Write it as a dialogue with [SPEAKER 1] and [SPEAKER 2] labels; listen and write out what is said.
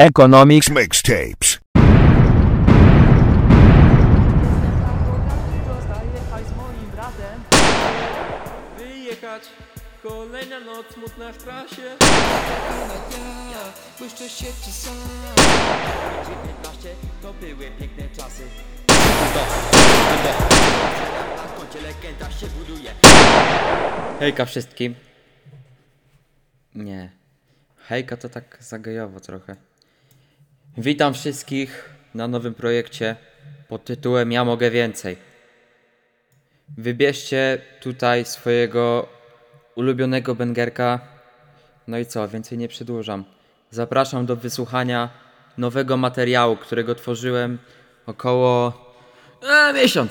[SPEAKER 1] Economics
[SPEAKER 2] Mixtapes.
[SPEAKER 3] Moim bratem
[SPEAKER 4] wyjechać Kolejna noc smutna w trasie
[SPEAKER 5] ja błyszczę się czy sam
[SPEAKER 6] 19 to były piękne czasy Na koncie legenda się buduje
[SPEAKER 7] Hejka wszystkim. Nie. Hejka to tak zagajowo trochę. Witam wszystkich na nowym projekcie pod tytułem Ja mogę więcej. Wybierzcie tutaj swojego ulubionego bęgerka. No i co, więcej nie przedłużam. Zapraszam do wysłuchania nowego materiału, którego tworzyłem około e, miesiąc.